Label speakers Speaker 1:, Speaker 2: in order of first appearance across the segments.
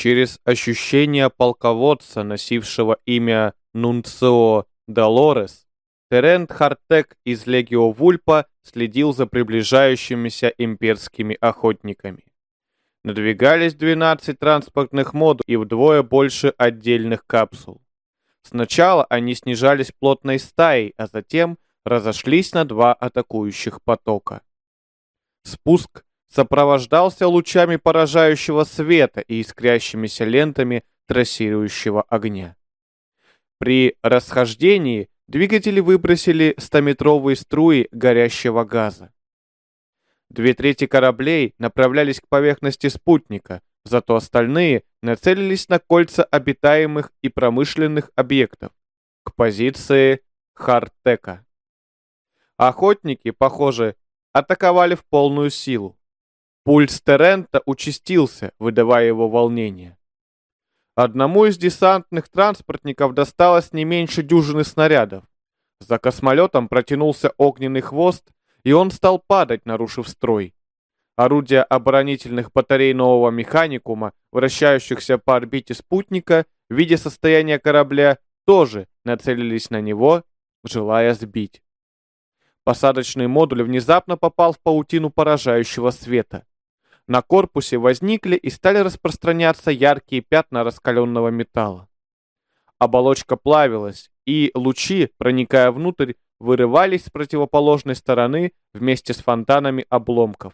Speaker 1: Через ощущение полководца, носившего имя Нунцио Долорес, Терент Хартек из Легио Вульпа следил за приближающимися имперскими охотниками. Надвигались 12 транспортных модулей и вдвое больше отдельных капсул. Сначала они снижались плотной стаей, а затем разошлись на два атакующих потока. Спуск сопровождался лучами поражающего света и искрящимися лентами трассирующего огня. При расхождении двигатели выбросили стометровые струи горящего газа. Две трети кораблей направлялись к поверхности спутника, зато остальные нацелились на кольца обитаемых и промышленных объектов, к позиции Хартека. Охотники, похоже, атаковали в полную силу. Пульс Терента участился, выдавая его волнение. Одному из десантных транспортников досталось не меньше дюжины снарядов. За космолетом протянулся огненный хвост, и он стал падать, нарушив строй. Орудия оборонительных батарей нового механикума, вращающихся по орбите спутника, видя состояние корабля, тоже нацелились на него, желая сбить. Посадочный модуль внезапно попал в паутину поражающего света. На корпусе возникли и стали распространяться яркие пятна раскаленного металла. Оболочка плавилась, и лучи, проникая внутрь, вырывались с противоположной стороны вместе с фонтанами обломков.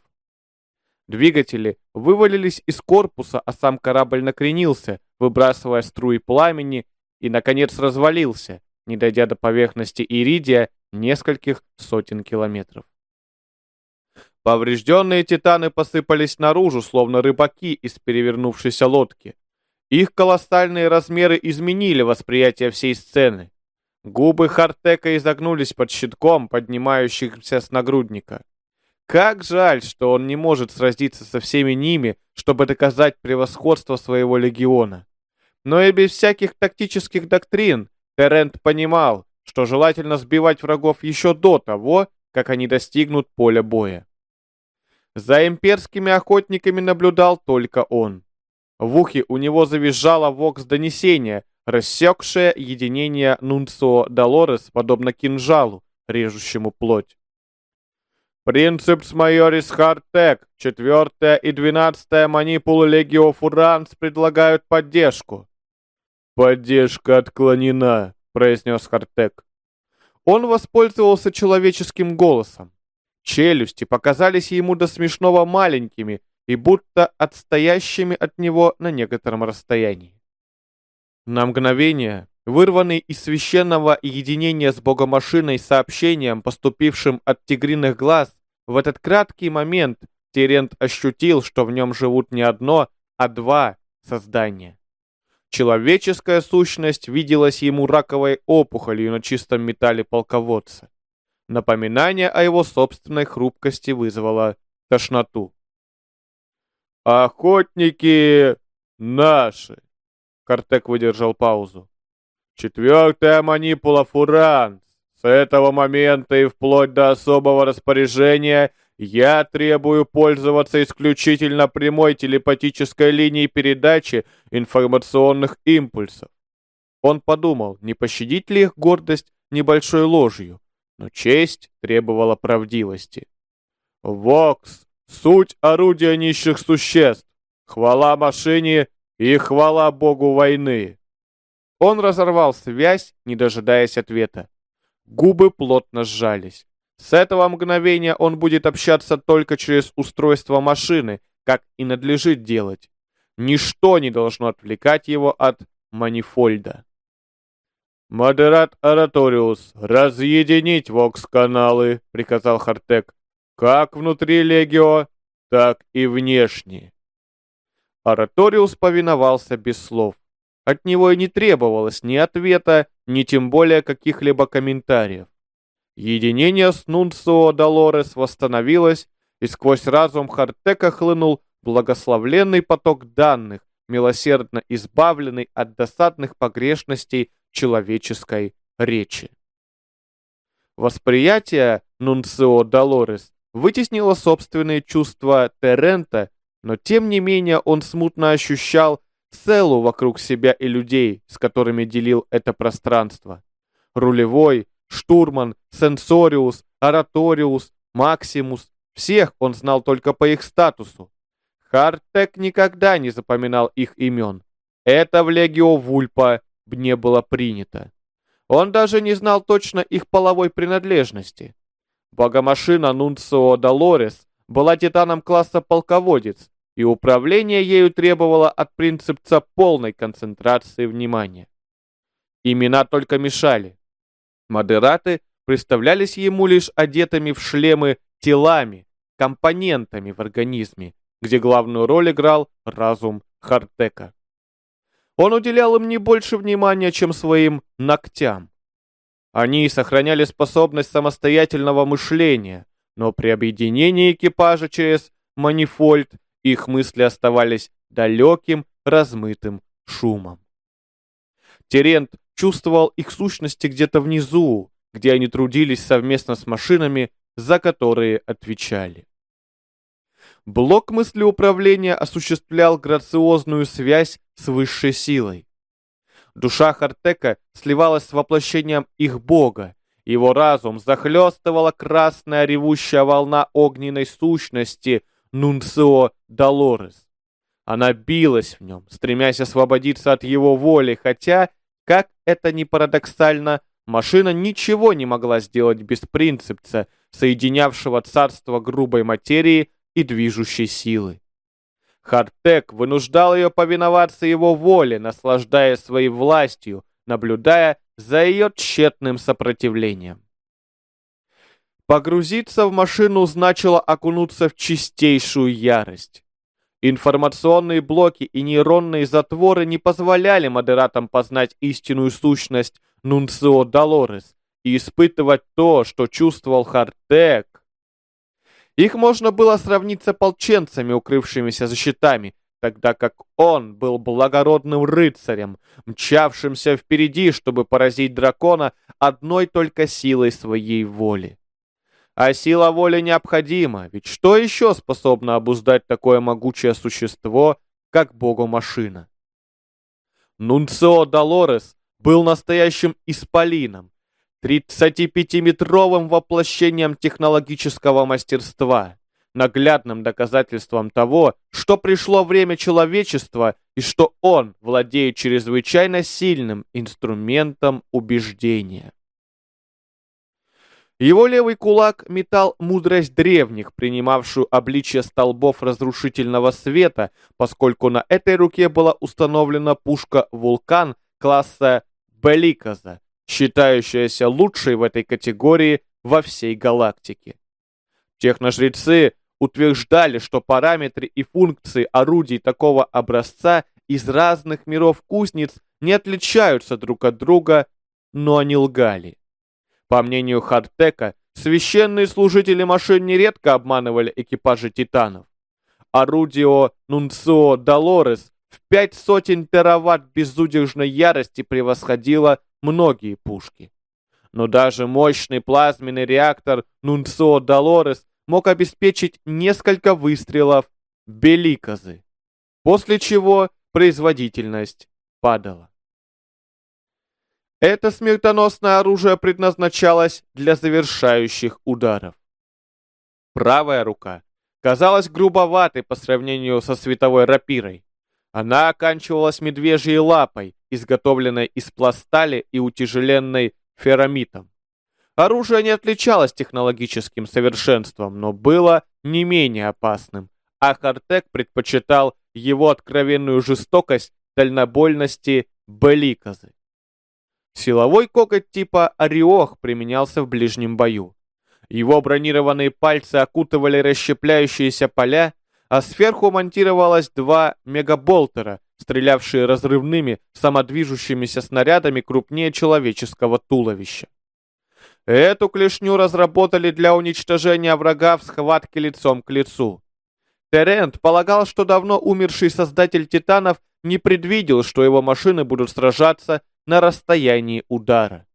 Speaker 1: Двигатели вывалились из корпуса, а сам корабль накренился, выбрасывая струи пламени, и, наконец, развалился, не дойдя до поверхности Иридия нескольких сотен километров. Поврежденные титаны посыпались наружу, словно рыбаки из перевернувшейся лодки. Их колоссальные размеры изменили восприятие всей сцены. Губы Хартека изогнулись под щитком, поднимающимся с нагрудника. Как жаль, что он не может сразиться со всеми ними, чтобы доказать превосходство своего легиона. Но и без всяких тактических доктрин Терент понимал, что желательно сбивать врагов еще до того, как они достигнут поля боя. За имперскими охотниками наблюдал только он. В ухе у него завизжало вокс-донесение, рассекшее единение Нунцио Долорес, подобно кинжалу, режущему плоть. Принцепс майорис Хартек, четвертая и двенадцатая манипулы Легио Фуранс предлагают поддержку. «Поддержка отклонена», — произнес Хартек. Он воспользовался человеческим голосом. Челюсти показались ему до смешного маленькими и будто отстоящими от него на некотором расстоянии. На мгновение, вырванный из священного единения с богомашиной сообщением, поступившим от тигриных глаз, в этот краткий момент Терент ощутил, что в нем живут не одно, а два создания. Человеческая сущность виделась ему раковой опухолью на чистом металле полководца. Напоминание о его собственной хрупкости вызвало тошноту. «Охотники наши!» Картек выдержал паузу. «Четвертая манипула Фуранс. С этого момента и вплоть до особого распоряжения я требую пользоваться исключительно прямой телепатической линией передачи информационных импульсов». Он подумал, не пощадить ли их гордость небольшой ложью, но честь требовала правдивости. «Вокс — суть орудия низших существ, хвала машине и хвала богу войны!» Он разорвал связь, не дожидаясь ответа. Губы плотно сжались. С этого мгновения он будет общаться только через устройство машины, как и надлежит делать. Ничто не должно отвлекать его от манифольда. «Модерат Ораториус, разъединить вокс-каналы», — приказал Хартек. «Как внутри Легио, так и внешне». Ораториус повиновался без слов. От него и не требовалось ни ответа, ни тем более каких-либо комментариев. Единение с Нунцио Долорес восстановилось, и сквозь разум Хартека хлынул благословленный поток данных, милосердно избавленный от досадных погрешностей человеческой речи. Восприятие Нунцио Долорес вытеснило собственные чувства Терента, но тем не менее он смутно ощущал целу вокруг себя и людей, с которыми делил это пространство. Рулевой, штурман, сенсориус, ораториус, максимус, всех он знал только по их статусу. Хартек никогда не запоминал их имен. Это в Легио Вульпа не было принято. Он даже не знал точно их половой принадлежности. Богомашина Нунцио Долорес была титаном класса полководец, и управление ею требовало от принципца полной концентрации внимания. Имена только мешали. Модераты представлялись ему лишь одетыми в шлемы телами, компонентами в организме, где главную роль играл разум Хартека. Он уделял им не больше внимания, чем своим ногтям. Они сохраняли способность самостоятельного мышления, но при объединении экипажа через манифольд их мысли оставались далеким, размытым шумом. Терент чувствовал их сущности где-то внизу, где они трудились совместно с машинами, за которые отвечали. Блок мыслеуправления осуществлял грациозную связь с высшей силой. Душа Хартека сливалась с воплощением их бога, его разум захлестывала красная ревущая волна огненной сущности Нунцио Долорес. Она билась в нем, стремясь освободиться от его воли, хотя, как это ни парадоксально, машина ничего не могла сделать без принципца, соединявшего царство грубой материи и движущей силы. Хартек вынуждал ее повиноваться его воле, наслаждаясь своей властью, наблюдая за ее тщетным сопротивлением. Погрузиться в машину значило окунуться в чистейшую ярость. Информационные блоки и нейронные затворы не позволяли модератам познать истинную сущность Нунцио Долорес и испытывать то, что чувствовал Хартек, их можно было сравнить с ополченцами, укрывшимися за щитами, тогда как он был благородным рыцарем, мчавшимся впереди, чтобы поразить дракона одной только силой своей воли. А сила воли необходима, ведь что еще способно обуздать такое могучее существо, как богу-машина? Нунцио Долорес был настоящим исполином, 35-метровым воплощением технологического мастерства, наглядным доказательством того, что пришло время человечества и что он владеет чрезвычайно сильным инструментом убеждения. Его левый кулак метал мудрость древних, принимавшую обличие столбов разрушительного света, поскольку на этой руке была установлена пушка «Вулкан» класса Беликаза, считающаяся лучшей в этой категории во всей галактике. Техножрецы утверждали, что параметры и функции орудий такого образца из разных миров кузнец не отличаются друг от друга, но они лгали. По мнению Хардтека, священные служители машин нередко обманывали экипажи титанов. Орудио Нунцио Долорес в пять сотен тераватт безудержной ярости превосходило многие пушки. Но даже мощный плазменный реактор Нунцо Долорес мог обеспечить несколько выстрелов Беликазы, после чего производительность падала. Это смертоносное оружие предназначалось для завершающих ударов. Правая рука казалась грубоватой по сравнению со световой рапирой. Она оканчивалась медвежьей лапой, изготовленной из пластали и утяжеленной ферромитом. Оружие не отличалось технологическим совершенством, но было не менее опасным, а Хартек предпочитал его откровенную жестокость дальнобольности Беликазы. Силовой кокоть типа Ореох применялся в ближнем бою. Его бронированные пальцы окутывали расщепляющиеся поля, а сверху монтировалось два мегаболтера, стрелявшие разрывными, самодвижущимися снарядами крупнее человеческого туловища. Эту клешню разработали для уничтожения врага в схватке лицом к лицу. Терент полагал, что давно умерший создатель Титанов не предвидел, что его машины будут сражаться на расстоянии удара.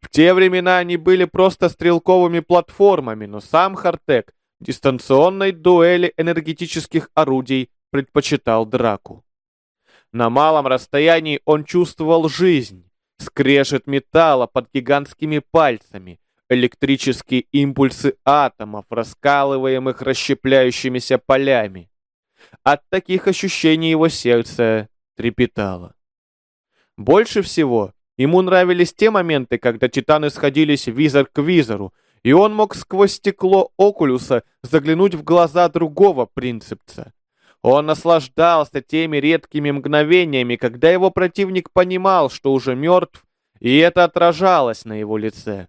Speaker 1: В те времена они были просто стрелковыми платформами, но сам Хартек дистанционной дуэли энергетических орудий предпочитал драку. На малом расстоянии он чувствовал жизнь, скрежет металла под гигантскими пальцами, электрические импульсы атомов, раскалываемых расщепляющимися полями. От таких ощущений его сердце трепетало. Больше всего ему нравились те моменты, когда титаны сходились визор к визору, и он мог сквозь стекло окулюса заглянуть в глаза другого принципца. Он наслаждался теми редкими мгновениями, когда его противник понимал, что уже мертв, и это отражалось на его лице.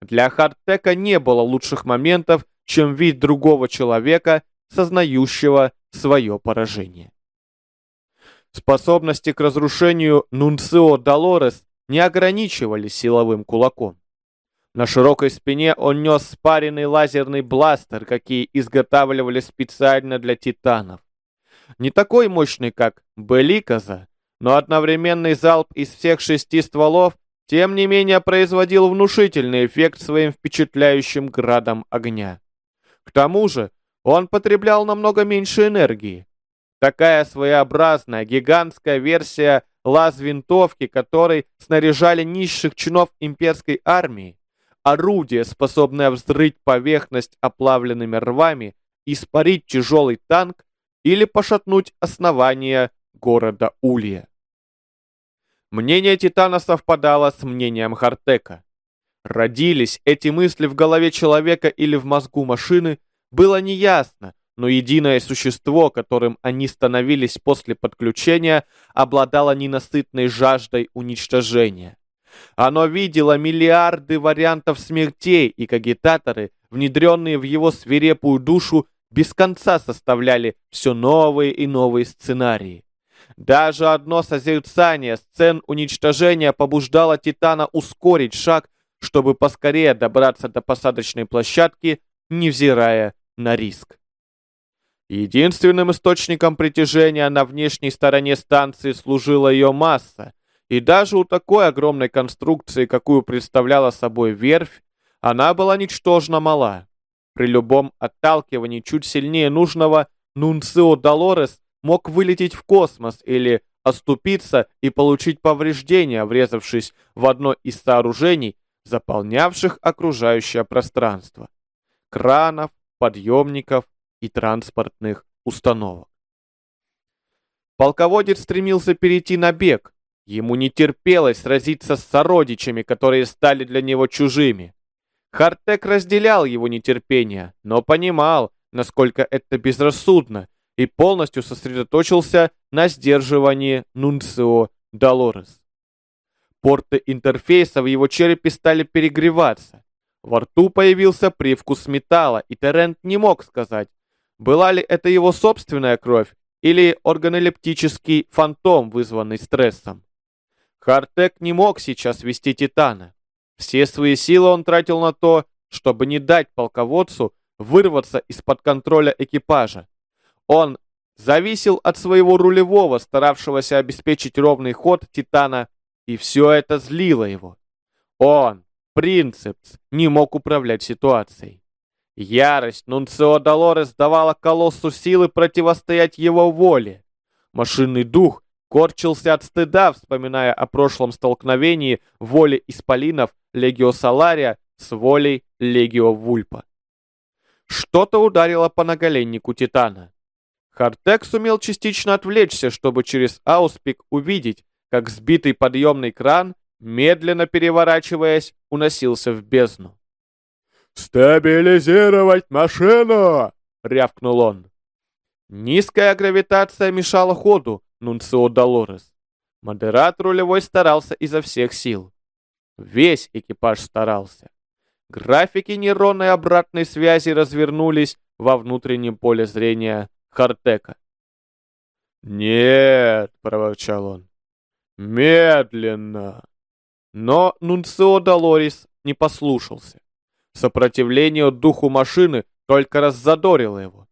Speaker 1: Для Хартека не было лучших моментов, чем вид другого человека, сознающего свое поражение. Способности к разрушению Нунцио Долорес не ограничивались силовым кулаком. На широкой спине он нес спаренный лазерный бластер, какие изготавливали специально для титанов. Не такой мощный, как Беликаза, но одновременный залп из всех шести стволов, тем не менее, производил внушительный эффект своим впечатляющим градом огня. К тому же, он потреблял намного меньше энергии. Такая своеобразная гигантская версия лаз-винтовки, которой снаряжали низших чинов имперской армии, орудие, способное взрыть поверхность оплавленными рвами, испарить тяжелый танк или пошатнуть основание города Улья. Мнение Титана совпадало с мнением Хартека. Родились эти мысли в голове человека или в мозгу машины, было неясно, но единое существо, которым они становились после подключения, обладало ненасытной жаждой уничтожения. Оно видело миллиарды вариантов смертей, и кагитаторы, внедренные в его свирепую душу, без конца составляли все новые и новые сценарии. Даже одно созерцание сцен уничтожения побуждало Титана ускорить шаг, чтобы поскорее добраться до посадочной площадки, невзирая на риск. Единственным источником притяжения на внешней стороне станции служила ее масса, и даже у такой огромной конструкции, какую представляла собой верфь, она была ничтожно мала. При любом отталкивании чуть сильнее нужного Нунцио Долорес мог вылететь в космос или оступиться и получить повреждения, врезавшись в одно из сооружений, заполнявших окружающее пространство. Кранов, подъемников и транспортных установок. Полководец стремился перейти на бег. Ему не терпелось сразиться с сородичами, которые стали для него чужими. Хартек разделял его нетерпение, но понимал, насколько это безрассудно, и полностью сосредоточился на сдерживании Нунцио Долорес. Порты интерфейса в его черепе стали перегреваться. Во рту появился привкус металла, и Терент не мог сказать, была ли это его собственная кровь или органолептический фантом, вызванный стрессом. Хартек не мог сейчас вести Титана. Все свои силы он тратил на то, чтобы не дать полководцу вырваться из-под контроля экипажа. Он зависел от своего рулевого, старавшегося обеспечить ровный ход Титана, и все это злило его. Он, принцепс, не мог управлять ситуацией. Ярость Нунцио Долорес давала колоссу силы противостоять его воле. Машинный дух корчился от стыда, вспоминая о прошлом столкновении воли исполинов Легио Салария с волей Легио Вульпа. Что-то ударило по наголеннику Титана. Хартек сумел частично отвлечься, чтобы через ауспик увидеть, как сбитый подъемный кран, медленно переворачиваясь, уносился в бездну.
Speaker 2: «Стабилизировать машину!» — рявкнул он.
Speaker 1: Низкая гравитация мешала ходу Нунцио Долорес. Модератор рулевой старался изо всех сил. Весь экипаж старался. Графики нейронной обратной связи развернулись во внутреннем поле зрения Хартека.
Speaker 2: «Нет!» — проворчал он. «Медленно!»
Speaker 1: Но Нунцио Долорис не послушался. Сопротивление духу машины только раззадорило его.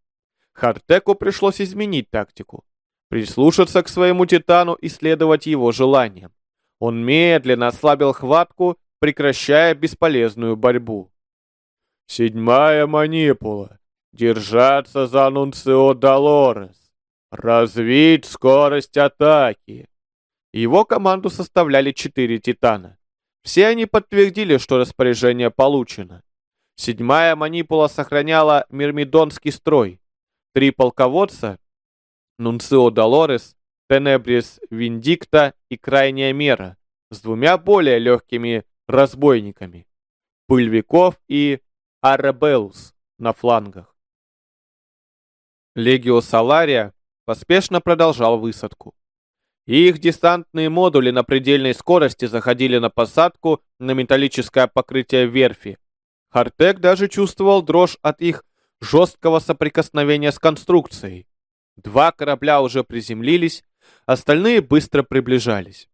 Speaker 1: Хартеку пришлось изменить тактику. Прислушаться к своему титану и следовать его желаниям. Он медленно ослабил хватку, прекращая бесполезную борьбу.
Speaker 2: «Седьмая манипула. Держаться за Нунцио Долорес. «Развить скорость атаки!»
Speaker 1: Его команду составляли четыре «Титана». Все они подтвердили, что распоряжение получено. Седьмая манипула сохраняла мирмидонский строй. Три полководца — Нунцио Долорес, Тенебрис Виндикта и Крайняя Мера — с двумя более легкими разбойниками — Пыльвиков и Арабелус на флангах. Легио Салария поспешно продолжал высадку. Их десантные модули на предельной скорости заходили на посадку на металлическое покрытие верфи, Хартек даже чувствовал дрожь от их жесткого соприкосновения с конструкцией. Два корабля уже приземлились, остальные быстро приближались.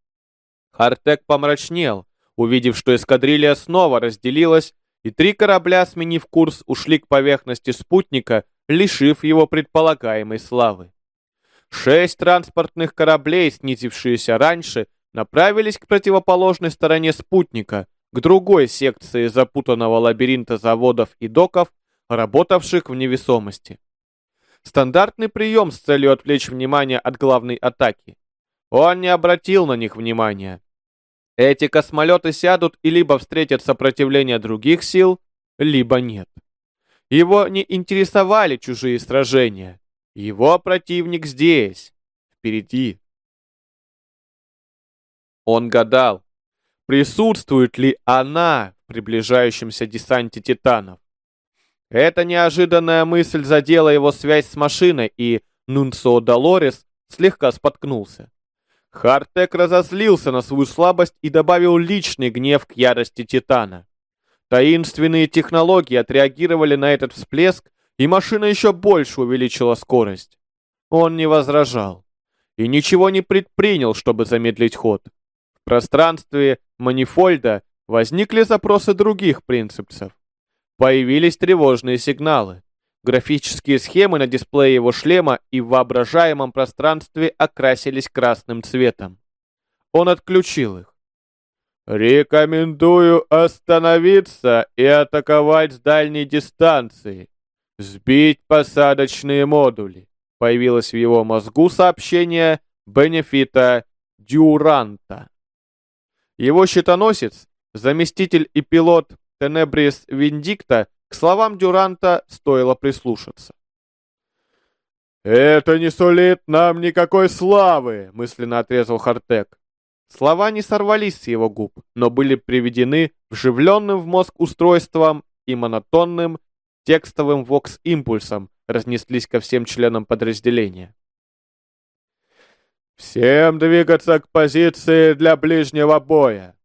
Speaker 1: Хартек помрачнел, увидев, что эскадрилья снова разделилась, и три корабля, сменив курс, ушли к поверхности спутника, лишив его предполагаемой славы. Шесть транспортных кораблей, снизившиеся раньше, направились к противоположной стороне спутника, к другой секции запутанного лабиринта заводов и доков, работавших в невесомости. Стандартный прием с целью отвлечь внимание от главной атаки. Он не обратил на них внимания. Эти космолеты сядут и либо встретят сопротивление других сил, либо нет. Его не интересовали чужие сражения. Его противник здесь, впереди. Он гадал, присутствует ли она в приближающемся десанте титанов. Эта неожиданная мысль задела его связь с машиной, и Нунцо Долорес слегка споткнулся. Хартек разозлился на свою слабость и добавил личный гнев к ярости Титана. Таинственные технологии отреагировали на этот всплеск, и машина еще больше увеличила скорость. Он не возражал и ничего не предпринял, чтобы замедлить ход. В пространстве манифольда возникли запросы других принципцев. Появились тревожные сигналы. Графические схемы на дисплее его шлема и в воображаемом пространстве окрасились красным цветом. Он отключил их.
Speaker 2: «Рекомендую остановиться и атаковать с дальней дистанции. Сбить посадочные модули», — появилось в его мозгу сообщение Бенефита Дюранта.
Speaker 1: Его щитоносец, заместитель и пилот Тенебрис Виндикта, к словам Дюранта стоило прислушаться.
Speaker 2: «Это не сулит нам никакой славы!» — мысленно отрезал Хартек.
Speaker 1: Слова не сорвались с его губ, но были приведены вживленным в мозг устройством и монотонным текстовым вокс-импульсом разнеслись ко всем членам подразделения.
Speaker 2: «Всем двигаться к позиции для ближнего боя!»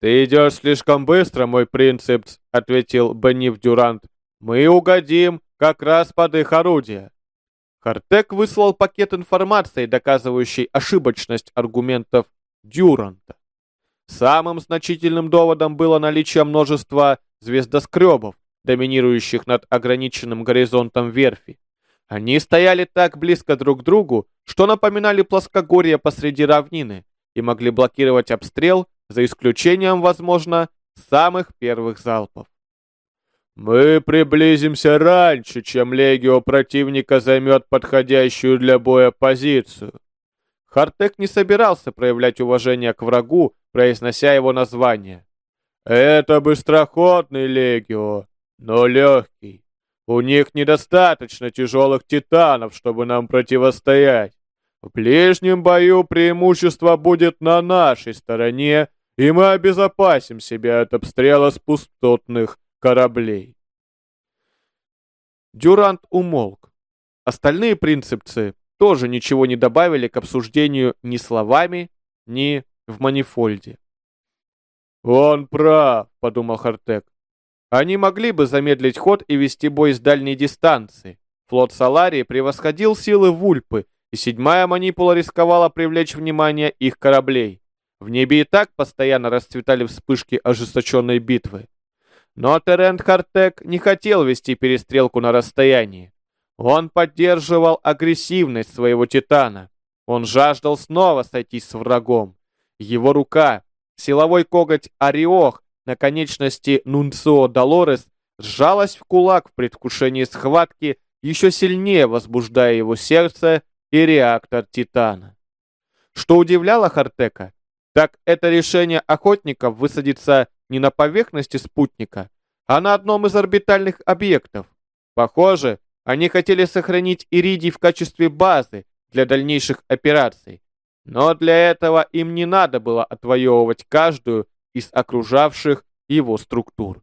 Speaker 1: «Ты идешь слишком быстро, мой принципс», — ответил Беннив Дюрант. «Мы угодим как раз под их орудие». Хартек выслал пакет информации, доказывающий ошибочность аргументов Дюранта. Самым значительным доводом было наличие множества звездоскребов, доминирующих над ограниченным горизонтом верфи. Они стояли так близко друг к другу, что напоминали плоскогорье посреди равнины и могли блокировать обстрел, за исключением, возможно, самых первых залпов.
Speaker 2: «Мы приблизимся раньше, чем легио противника займет подходящую для боя позицию».
Speaker 1: Хартек не собирался проявлять уважение к врагу, произнося его название.
Speaker 2: «Это быстроходный легио, но легкий. У них недостаточно тяжелых титанов, чтобы нам противостоять. В ближнем бою преимущество будет на нашей стороне, и мы обезопасим себя от обстрела с пустотных кораблей.
Speaker 1: Дюрант умолк. Остальные принципцы тоже ничего не добавили к обсуждению ни словами, ни в манифольде.
Speaker 2: «Он прав», — подумал Хартек.
Speaker 1: Они могли бы замедлить ход и вести бой с дальней дистанции. Флот Саларии превосходил силы Вульпы, и седьмая манипула рисковала привлечь внимание их кораблей. В небе и так постоянно расцветали вспышки ожесточенной битвы. Но Терент Хартек не хотел вести перестрелку на расстоянии. Он поддерживал агрессивность своего Титана. Он жаждал снова сойтись с врагом. Его рука, силовой коготь Ариох, на конечности Нунцио Долорес сжалась в кулак в предвкушении схватки еще сильнее возбуждая его сердце и реактор Титана. Что удивляло Хартека, так это решение охотников высадиться не на поверхности спутника, а на одном из орбитальных объектов. Похоже, они хотели сохранить Иридий в качестве базы для дальнейших операций. Но для этого им не надо было отвоевывать каждую из окружавших его структур.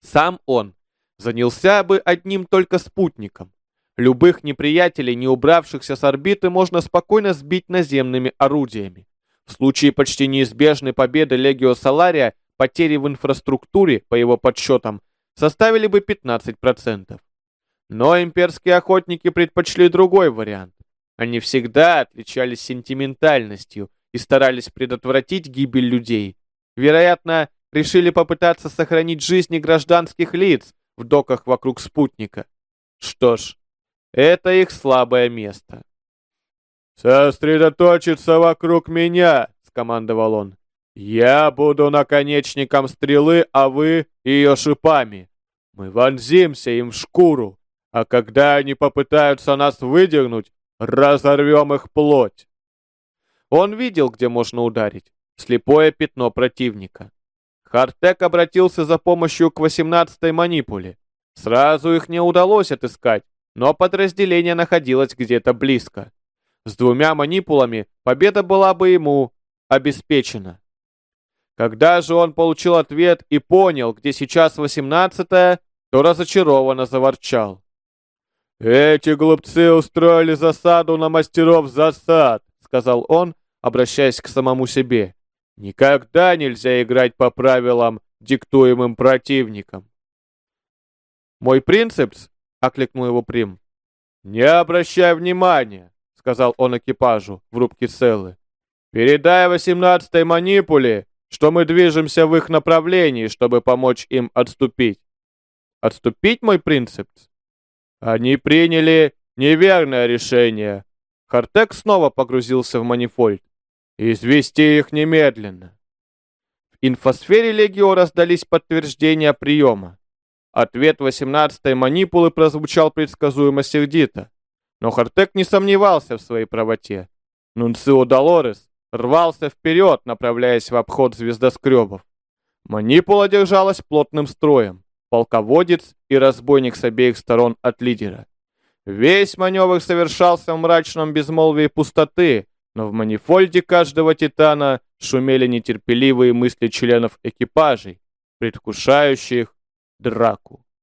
Speaker 1: Сам он занялся бы одним только спутником. Любых неприятелей, не убравшихся с орбиты, можно спокойно сбить наземными орудиями. В случае почти неизбежной победы Легио Салария потери в инфраструктуре, по его подсчетам, составили бы 15%. Но имперские охотники предпочли другой вариант. Они всегда отличались сентиментальностью и старались предотвратить гибель людей. Вероятно, решили попытаться сохранить жизни гражданских лиц в доках вокруг спутника. Что ж, это их слабое место.
Speaker 2: «Сосредоточиться вокруг меня!» — скомандовал он. «Я буду наконечником стрелы, а вы — ее шипами. Мы вонзимся им в шкуру, а когда они попытаются нас выдернуть, разорвем их плоть».
Speaker 1: Он видел, где можно ударить. Слепое пятно противника. Хартек обратился за помощью к 18-й манипуле. Сразу их не удалось отыскать, но подразделение находилось где-то близко. С двумя манипулами победа была бы ему обеспечена. Когда же он получил ответ и понял, где сейчас 18-я, то разочарованно заворчал.
Speaker 2: «Эти глупцы устроили засаду на мастеров засад», — сказал он, обращаясь к самому себе. Никогда нельзя играть по правилам, диктуемым противником.
Speaker 1: «Мой принцип?» — окликнул его Прим.
Speaker 2: «Не обращай внимания», — сказал он экипажу в рубке Селлы. «Передай восемнадцатой манипуле, что мы движемся в их направлении, чтобы помочь им отступить».
Speaker 1: «Отступить, мой принцип?»
Speaker 2: «Они приняли неверное решение».
Speaker 1: Хартек снова погрузился в манифольд.
Speaker 2: «Извести их немедленно!»
Speaker 1: В инфосфере Легио раздались подтверждения приема. Ответ 18-й манипулы прозвучал предсказуемо сердито. Но Хартек не сомневался в своей правоте. Нунцио Долорес рвался вперед, направляясь в обход звездоскребов. Манипула держалась плотным строем. Полководец и разбойник с обеих сторон от лидера. Весь маневр совершался в мрачном безмолвии пустоты, но в манифольде каждого титана шумели нетерпеливые мысли членов экипажей, предвкушающих драку.